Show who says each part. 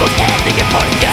Speaker 1: mot heliga for.